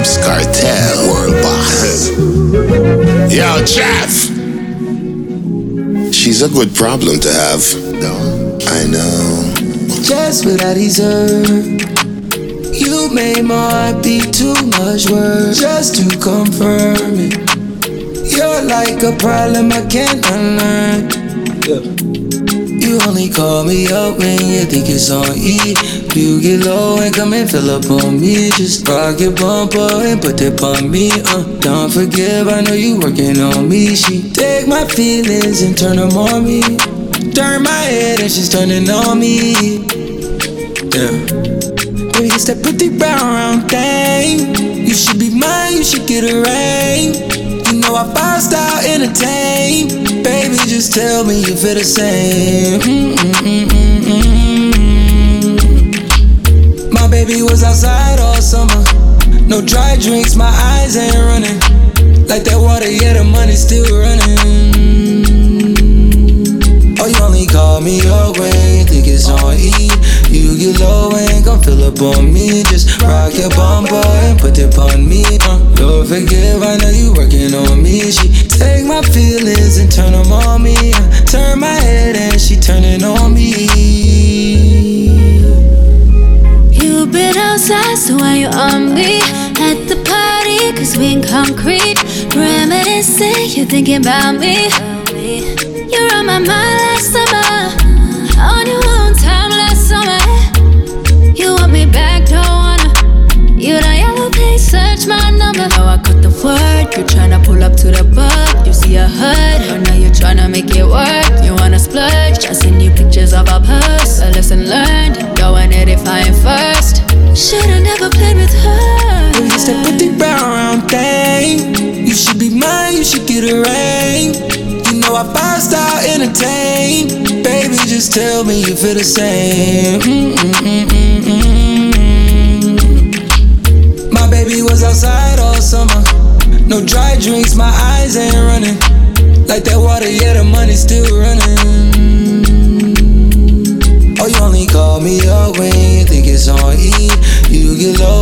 Vybz Kartel, world boss. Yo, Jeff. She's a good problem to have. No, I know. Just what I deserve. You made my heart beat too much work just to confirm it. You're like a problem I can't unlearn. You only call me up when you think it's on E. You get low and come and fill up on me. Just rock your bumper and put it on me. Uh, don't forgive, I know you working on me. She take my feelings and turn them on me. Turn my head and she's turning on me. Yeah. Baby, it's that pretty brown round thing. You should be mine, you should get a ring. You know I five style entertain. Baby, just tell me you feel the same. Mm-mm-mm-mm. My baby was outside all summer. No dry drinks, my eyes ain't running. Like that water, yeah, the money's still running. Oh, you only call me up when you think it's on fill up on me. Just rock your bumper and put it on me. Uh, Lord forgive, I know you working on me. She take my feelings and turn them on me. Uh, turn my head and she turning on me. You've been outside, so why you on me? At the party, cause we in concrete. Reminiscing, you thinking about me. You're on my mind last ring. You know I five style entertain. Baby, just tell me you feel the same. Mm-mm-mm-mm. My baby was outside all summer. No dry drinks, my eyes ain't running. Like that water, yeah, the money's still running. Oh, you only call me up when you think it's on E. You get low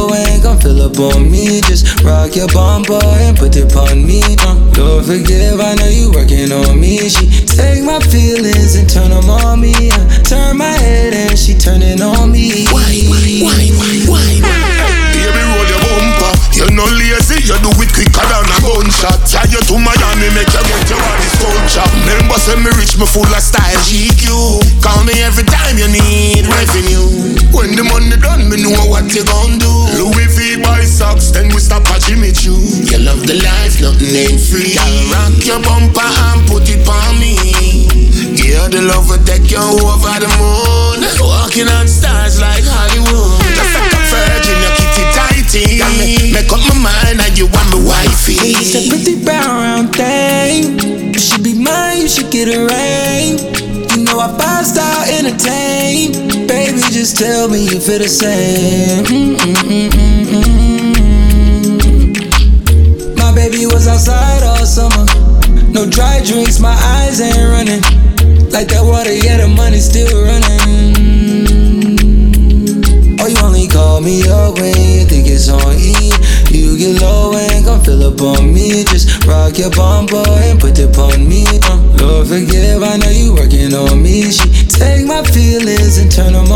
fill up on me. Just rock your bumper and put it on me. Uh, Lord forgive, I know you working on me. She take my feelings and turn them on me. Uh, turn my head and she turning on me. Why, why, why, why, why? Baby, roll your bumper. You're not lazy, you do it quicker than a gunshot. Tie you to Miami, Remember, say me rich, me full of style. GQ, call me every time you need revenue. When the money done, me know what you gon' do. Louis V buy socks, then we stop at Jimmy Choo. You love the life, nothing ain't free. I'll rock your bumper and put it on me. Yeah, the love will take you over the moon. Walking on stars like Hollywood. Just like a virgin, you kitty tighty. Got me, make up my mind and you want me wifey. It's a pretty brown thing. Should get a ring. You know I five style entertain. Baby, just tell me you feel the same. Mm-mm-mm-mm. My baby was outside all summer. No dry drinks, my eyes ain't running. Like that water, yeah, the money's still running. Me. Just rock your bumper and put it on me. Uh, Lord forgive, I know you working on me. She take my feelings and turn them